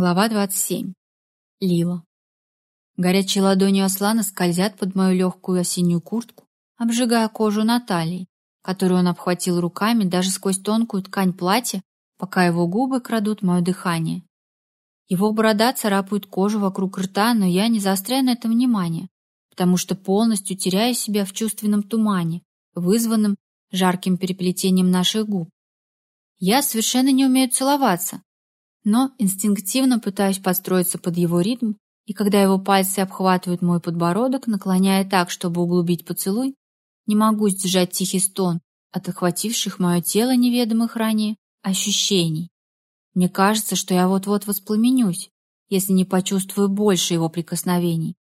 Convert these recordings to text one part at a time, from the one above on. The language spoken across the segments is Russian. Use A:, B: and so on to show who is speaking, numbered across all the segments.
A: Глава 27. Лила. Горячие ладони Аслана скользят под мою легкую осеннюю куртку, обжигая кожу на талии, которую он обхватил руками даже сквозь тонкую ткань платья, пока его губы крадут мое дыхание. Его борода царапает кожу вокруг рта, но я не заостряю на этом внимание, потому что полностью теряю себя в чувственном тумане, вызванном жарким переплетением наших губ. Я совершенно не умею целоваться, но инстинктивно пытаюсь подстроиться под его ритм, и когда его пальцы обхватывают мой подбородок, наклоняя так, чтобы углубить поцелуй, не могу сдержать тихий стон от охвативших мое тело неведомых ранее ощущений. Мне кажется, что я вот-вот воспламенюсь, если не почувствую больше его прикосновений.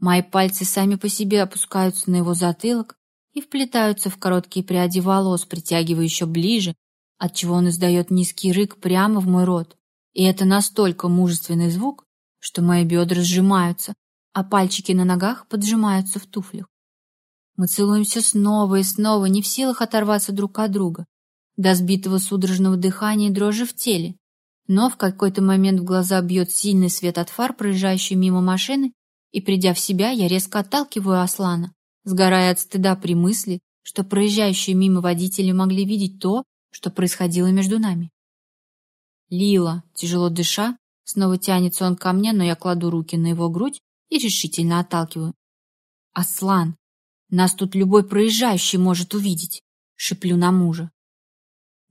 A: Мои пальцы сами по себе опускаются на его затылок и вплетаются в короткие пряди волос, притягивая еще ближе, отчего он издает низкий рык прямо в мой рот. И это настолько мужественный звук, что мои бедра сжимаются, а пальчики на ногах поджимаются в туфлях. Мы целуемся снова и снова, не в силах оторваться друг от друга, до сбитого судорожного дыхания и дрожи в теле. Но в какой-то момент в глаза бьет сильный свет от фар, проезжающей мимо машины, и, придя в себя, я резко отталкиваю Аслана, сгорая от стыда при мысли, что проезжающие мимо водители могли видеть то, что происходило между нами. Лила, тяжело дыша, снова тянется он ко мне, но я кладу руки на его грудь и решительно отталкиваю. «Аслан, нас тут любой проезжающий может увидеть», — шеплю на мужа.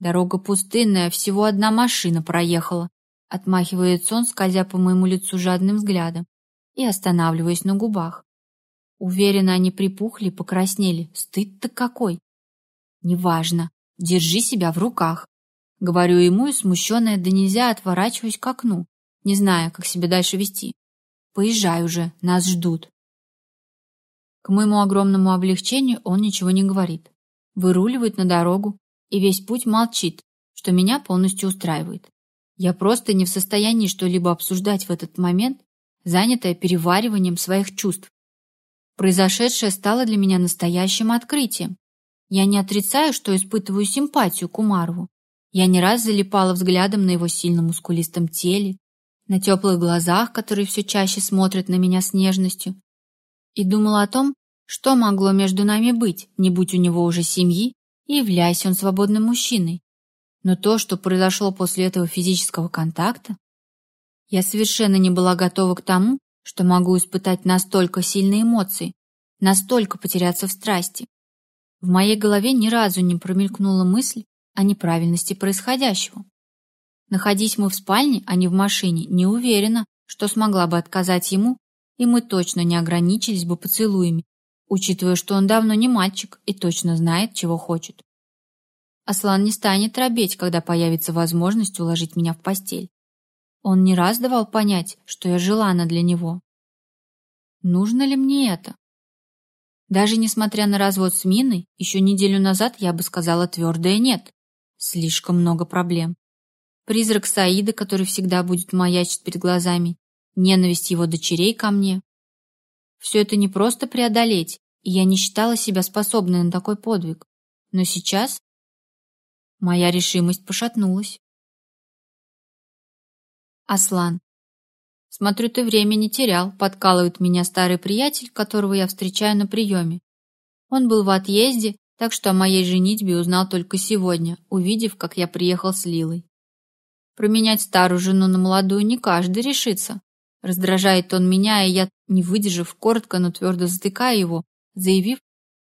A: «Дорога пустынная, всего одна машина проехала», — отмахивается он, скользя по моему лицу жадным взглядом и останавливаясь на губах. Уверена, они припухли, покраснели. Стыд-то какой! «Неважно, держи себя в руках», Говорю ему и смущенная да нельзя отворачиваюсь к окну, не зная, как себя дальше вести. Поезжай уже, нас ждут. К моему огромному облегчению он ничего не говорит. Выруливает на дорогу и весь путь молчит, что меня полностью устраивает. Я просто не в состоянии что-либо обсуждать в этот момент, занятая перевариванием своих чувств. Произошедшее стало для меня настоящим открытием. Я не отрицаю, что испытываю симпатию к Умарову, я не раз залипала взглядом на его сильном мускулистом теле, на теплых глазах, которые все чаще смотрят на меня с нежностью, и думала о том, что могло между нами быть, не будь у него уже семьи и являясь он свободным мужчиной. Но то, что произошло после этого физического контакта, я совершенно не была готова к тому, что могу испытать настолько сильные эмоции, настолько потеряться в страсти. В моей голове ни разу не промелькнула мысль, о неправильности происходящего. Находись мы в спальне, а не в машине, не уверена, что смогла бы отказать ему, и мы точно не ограничились бы поцелуями, учитывая, что он давно не мальчик и точно знает, чего хочет. Аслан не станет робеть, когда появится возможность уложить меня в постель. Он не раз давал понять, что я желана для него. Нужно ли мне это? Даже несмотря на развод с Миной, еще неделю назад я бы сказала твердое «нет». Слишком много проблем. Призрак Саида, который всегда будет маячить перед глазами, ненависть его дочерей ко мне. Все это не просто преодолеть, и я не считала себя способной на такой подвиг. Но сейчас моя решимость пошатнулась. Аслан. Смотрю, ты время не терял, подкалывает меня старый приятель, которого я встречаю на приеме. Он был в отъезде так что о моей женитьбе узнал только сегодня, увидев, как я приехал с Лилой. Променять старую жену на молодую не каждый решится. Раздражает он меня, и я, не выдержав, коротко, но твердо затыкаю его, заявив,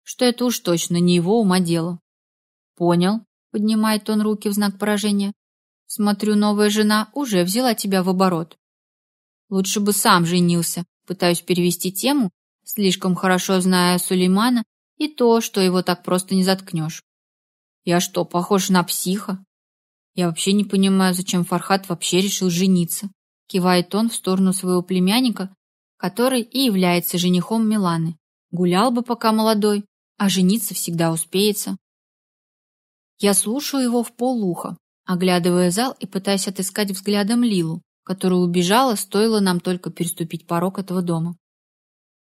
A: что это уж точно не его ума дело. «Понял», — поднимает он руки в знак поражения. «Смотрю, новая жена уже взяла тебя в оборот». «Лучше бы сам женился», пытаюсь перевести тему, слишком хорошо зная Сулеймана и то, что его так просто не заткнешь. Я что, похож на психа? Я вообще не понимаю, зачем Фархат вообще решил жениться. Кивает он в сторону своего племянника, который и является женихом Миланы. Гулял бы пока молодой, а жениться всегда успеется. Я слушаю его в полуха, оглядывая зал и пытаясь отыскать взглядом Лилу, которая убежала, стоило нам только переступить порог этого дома.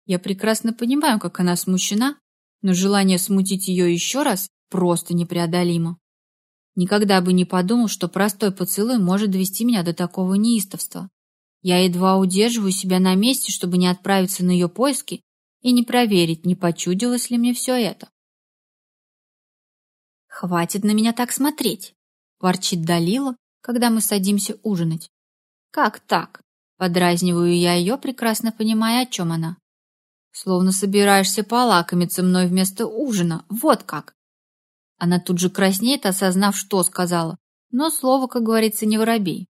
A: Я прекрасно понимаю, как она смущена но желание смутить ее еще раз просто непреодолимо. Никогда бы не подумал, что простой поцелуй может довести меня до такого неистовства. Я едва удерживаю себя на месте, чтобы не отправиться на ее поиски и не проверить, не почудилось ли мне все это. «Хватит на меня так смотреть!» — ворчит Далила, когда мы садимся ужинать. «Как так?» — подразниваю я ее, прекрасно понимая, о чем она. «Словно собираешься полакомиться мной вместо ужина, вот как!» Она тут же краснеет, осознав, что сказала, но слово, как говорится, не воробей.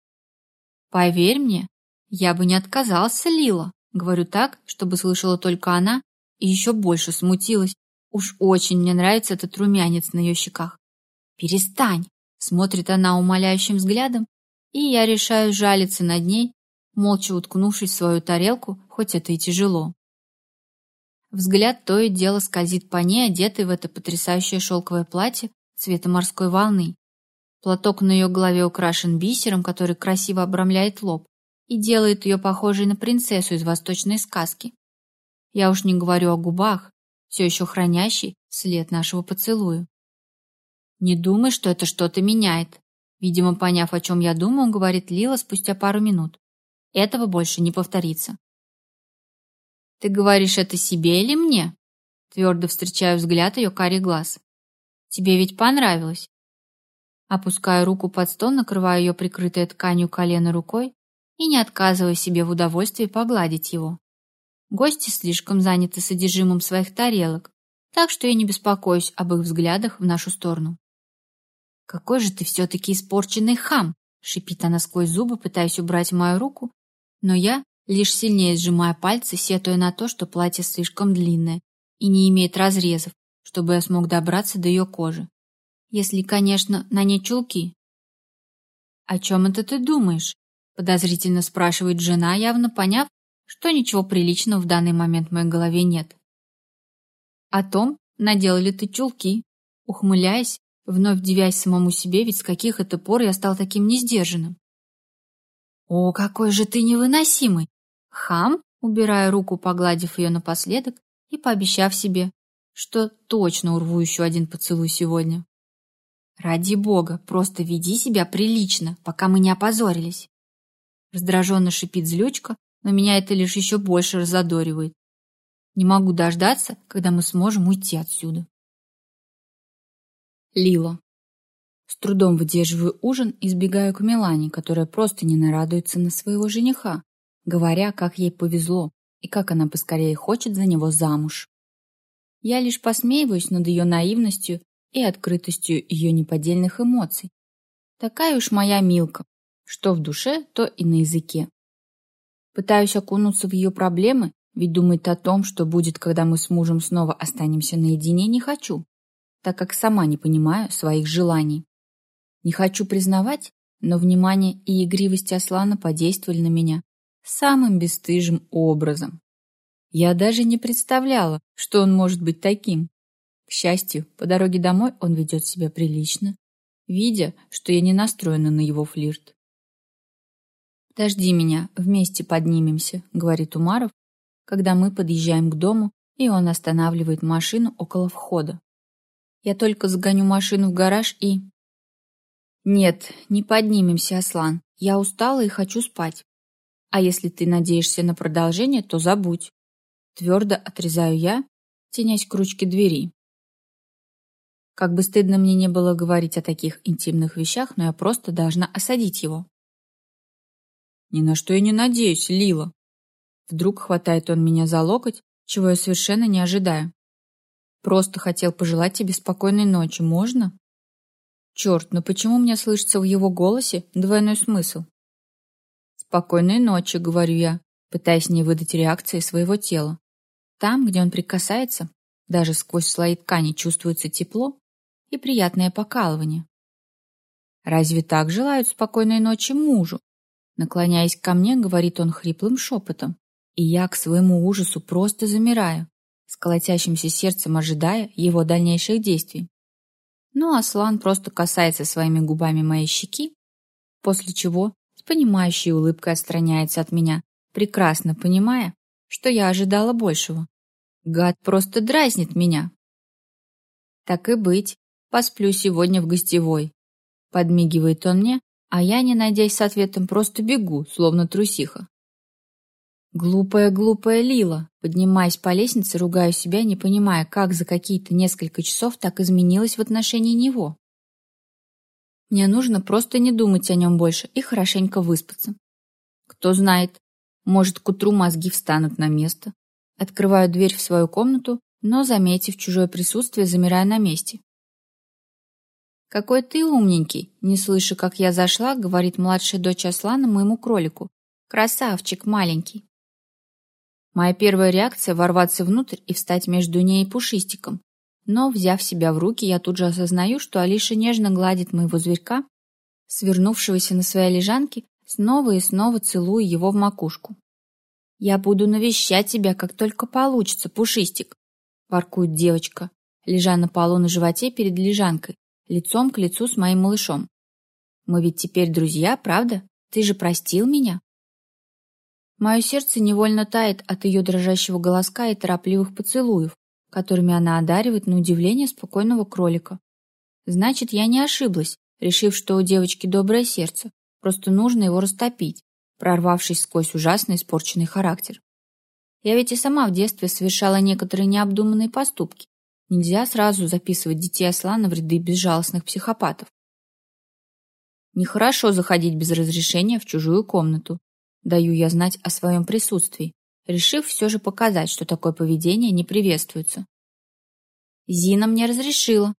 A: «Поверь мне, я бы не отказался, Лила», — говорю так, чтобы слышала только она, и еще больше смутилась, Уж очень мне нравится этот румянец на ее щеках. «Перестань!» — смотрит она умоляющим взглядом, и я решаю жалиться над ней, молча уткнувшись в свою тарелку, хоть это и тяжело. Взгляд то и дело скользит по ней, одетой в это потрясающее шелковое платье цвета морской волны. Платок на ее голове украшен бисером, который красиво обрамляет лоб и делает ее похожей на принцессу из восточной сказки. Я уж не говорю о губах, все еще хранящий след нашего поцелуя. «Не думай, что это что-то меняет», видимо, поняв, о чем я думаю, говорит Лила спустя пару минут. «Этого больше не повторится». «Ты говоришь это себе или мне?» Твердо встречаю взгляд ее карий глаз. «Тебе ведь понравилось?» Опускаю руку под стол, накрываю ее прикрытой тканью колено рукой и не отказывая себе в удовольствии погладить его. Гости слишком заняты содержимым своих тарелок, так что я не беспокоюсь об их взглядах в нашу сторону. «Какой же ты все-таки испорченный хам!» — шипит она сквозь зубы, пытаясь убрать мою руку, но я, лишь сильнее сжимая пальцы, сетуя на то, что платье слишком длинное и не имеет разрезов, чтобы я смог добраться до ее кожи. Если, конечно, на ней чулки. «О чем это ты думаешь?» — подозрительно спрашивает жена, явно поняв, что ничего приличного в данный момент в моей голове нет. О том, надел ли ты чулки, ухмыляясь, вновь дивясь самому себе, ведь с каких это пор я стал таким несдержанным. «О, какой же ты невыносимый!» Хам, убирая руку, погладив ее напоследок и пообещав себе, что точно урву еще один поцелуй сегодня. «Ради бога, просто веди себя прилично, пока мы не опозорились!» Раздраженно шипит злючка, но меня это лишь еще больше разодоривает. Не могу дождаться, когда мы сможем уйти отсюда. Лила. С трудом выдерживаю ужин и сбегаю к Милане, которая просто не нарадуется на своего жениха, говоря, как ей повезло и как она поскорее хочет за него замуж. Я лишь посмеиваюсь над ее наивностью и открытостью ее неподдельных эмоций. Такая уж моя Милка, что в душе, то и на языке. Пытаюсь окунуться в ее проблемы, ведь думать о том, что будет, когда мы с мужем снова останемся наедине, не хочу, так как сама не понимаю своих желаний. Не хочу признавать, но внимание и игривость Аслана подействовали на меня самым бесстыжим образом. Я даже не представляла, что он может быть таким. К счастью, по дороге домой он ведет себя прилично, видя, что я не настроена на его флирт. «Подожди меня, вместе поднимемся», — говорит Умаров, когда мы подъезжаем к дому, и он останавливает машину около входа. Я только загоню машину в гараж и... Нет, не поднимемся, Аслан. Я устала и хочу спать. А если ты надеешься на продолжение, то забудь. Твердо отрезаю я, тенясь к ручке двери. Как бы стыдно мне не было говорить о таких интимных вещах, но я просто должна осадить его. Ни на что я не надеюсь, Лила. Вдруг хватает он меня за локоть, чего я совершенно не ожидаю. Просто хотел пожелать тебе спокойной ночи, можно? Черт, но почему мне слышится в его голосе двойной смысл? Спокойной ночи, говорю я, пытаясь не выдать реакции своего тела. Там, где он прикасается, даже сквозь слои ткани чувствуется тепло и приятное покалывание. Разве так желают спокойной ночи мужу? Наклоняясь ко мне, говорит он хриплым шепотом, и я к своему ужасу просто замираю, с колотящимся сердцем ожидая его дальнейших действий. Но Аслан просто касается своими губами моей щеки, после чего с понимающей улыбкой отстраняется от меня, прекрасно понимая, что я ожидала большего. Гад просто дразнит меня. Так и быть, посплю сегодня в гостевой. Подмигивает он мне, а я, не надеясь с ответом, просто бегу, словно трусиха. Глупая-глупая Лила, поднимаясь по лестнице, ругаю себя, не понимая, как за какие-то несколько часов так изменилось в отношении него. Мне нужно просто не думать о нем больше и хорошенько выспаться. Кто знает, может, к утру мозги встанут на место. Открываю дверь в свою комнату, но, заметив чужое присутствие, замираю на месте. «Какой ты умненький!» Не слыша, как я зашла, говорит младшая дочь Аслана моему кролику. «Красавчик маленький!» Моя первая реакция — ворваться внутрь и встать между ней и Пушистиком. Но, взяв себя в руки, я тут же осознаю, что Алиша нежно гладит моего зверька, свернувшегося на своей лежанке, снова и снова целуя его в макушку. «Я буду навещать тебя, как только получится, Пушистик», — воркует девочка, лежа на полу на животе перед лежанкой, лицом к лицу с моим малышом. «Мы ведь теперь друзья, правда? Ты же простил меня?» Мое сердце невольно тает от ее дрожащего голоска и торопливых поцелуев, которыми она одаривает на удивление спокойного кролика. Значит, я не ошиблась, решив, что у девочки доброе сердце, просто нужно его растопить, прорвавшись сквозь ужасно испорченный характер. Я ведь и сама в детстве совершала некоторые необдуманные поступки. Нельзя сразу записывать детей Аслана в ряды безжалостных психопатов. Нехорошо заходить без разрешения в чужую комнату, Даю я знать о своем присутствии, решив все же показать, что такое поведение не приветствуется. Зина мне разрешила.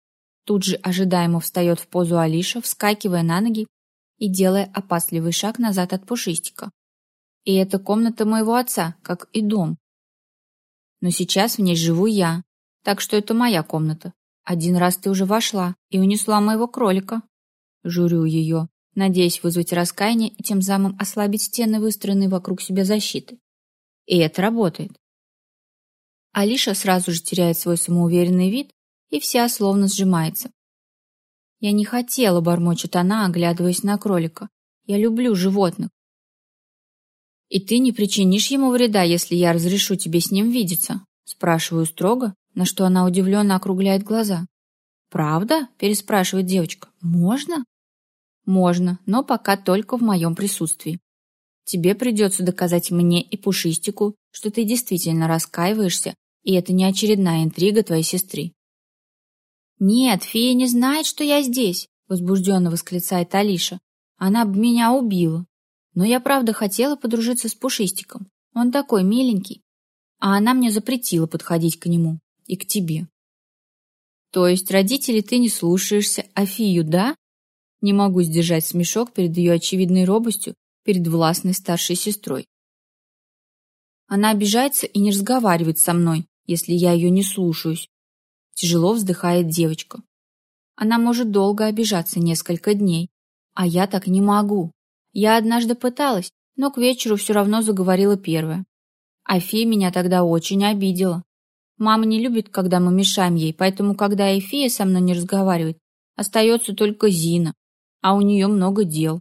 A: Тут же ожидаемо встает в позу Алиша, вскакивая на ноги и делая опасливый шаг назад от Пушистика. И это комната моего отца, как и дом. Но сейчас в ней живу я, так что это моя комната. Один раз ты уже вошла и унесла моего кролика. Журю ее, надеясь вызвать раскаяние и тем самым ослабить стены, выстроенные вокруг себя защиты. И это работает. Алиша сразу же теряет свой самоуверенный вид, и вся словно сжимается. «Я не хотела», — бормочет она, оглядываясь на кролика. «Я люблю животных». «И ты не причинишь ему вреда, если я разрешу тебе с ним видеться?» Спрашиваю строго, на что она удивленно округляет глаза. «Правда?» — переспрашивает девочка. «Можно?» Можно, но пока только в моем присутствии. Тебе придется доказать мне и Пушистику, что ты действительно раскаиваешься, и это не очередная интрига твоей сестры. «Нет, фея не знает, что я здесь», — возбужденно восклицает Алиша. «Она бы меня убила. Но я правда хотела подружиться с Пушистиком. Он такой миленький. А она мне запретила подходить к нему и к тебе». «То есть родителей ты не слушаешься, а фию, да?» Не могу сдержать смешок перед ее очевидной робостью перед властной старшей сестрой. Она обижается и не разговаривает со мной, если я ее не слушаюсь. Тяжело вздыхает девочка. Она может долго обижаться несколько дней, а я так не могу. Я однажды пыталась, но к вечеру все равно заговорила первая. Афия меня тогда очень обидела. Мама не любит, когда мы мешаем ей, поэтому, когда Эфия со мной не разговаривает, остается только Зина а у нее много дел.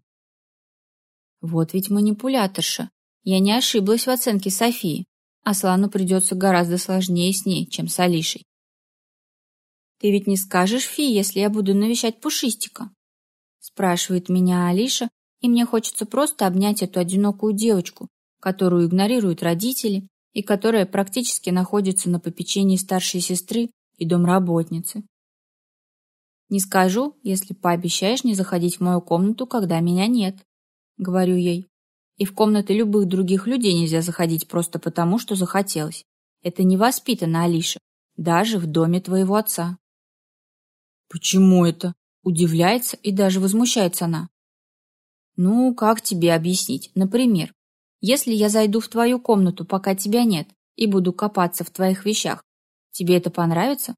A: Вот ведь манипуляторша. Я не ошиблась в оценке Софии. Аслану придется гораздо сложнее с ней, чем с Алишей. «Ты ведь не скажешь, Фи, если я буду навещать Пушистика?» Спрашивает меня Алиша, и мне хочется просто обнять эту одинокую девочку, которую игнорируют родители и которая практически находится на попечении старшей сестры и домработницы. Не скажу, если пообещаешь не заходить в мою комнату, когда меня нет, говорю ей. И в комнаты любых других людей нельзя заходить просто потому, что захотелось. Это невоспитанно, Алиша, даже в доме твоего отца. Почему это? Удивляется и даже возмущается она. Ну, как тебе объяснить? Например, если я зайду в твою комнату, пока тебя нет, и буду копаться в твоих вещах, тебе это понравится?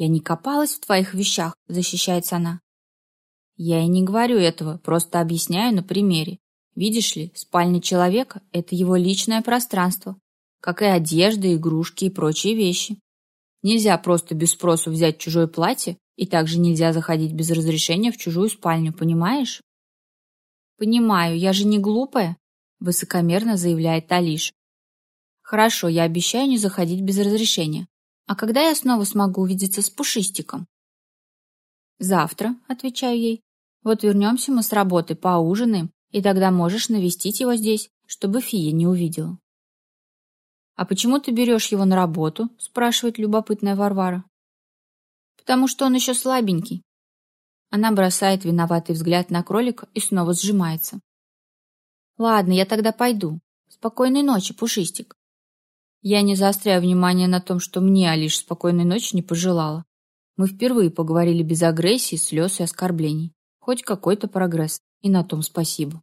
A: «Я не копалась в твоих вещах», — защищается она. Я и не говорю этого, просто объясняю на примере. Видишь ли, спальня человека — это его личное пространство, как и одежда, игрушки и прочие вещи. Нельзя просто без спросу взять чужое платье, и также нельзя заходить без разрешения в чужую спальню, понимаешь? Понимаю, я же не глупая, высокомерно заявляет Алиш. Хорошо, я обещаю не заходить без разрешения. А когда я снова смогу увидеться с Пушистиком? Завтра, отвечаю ей. Вот вернемся мы с работы, поужинаем, и тогда можешь навестить его здесь, чтобы Фия не увидела. «А почему ты берешь его на работу?» – спрашивает любопытная Варвара. «Потому что он еще слабенький». Она бросает виноватый взгляд на кролика и снова сжимается. «Ладно, я тогда пойду. Спокойной ночи, Пушистик». Я не заостряю внимание на том, что мне Алиш спокойной ночи не пожелала. Мы впервые поговорили без агрессии, слез и оскорблений. Хоть какой-то прогресс, и на том спасибо.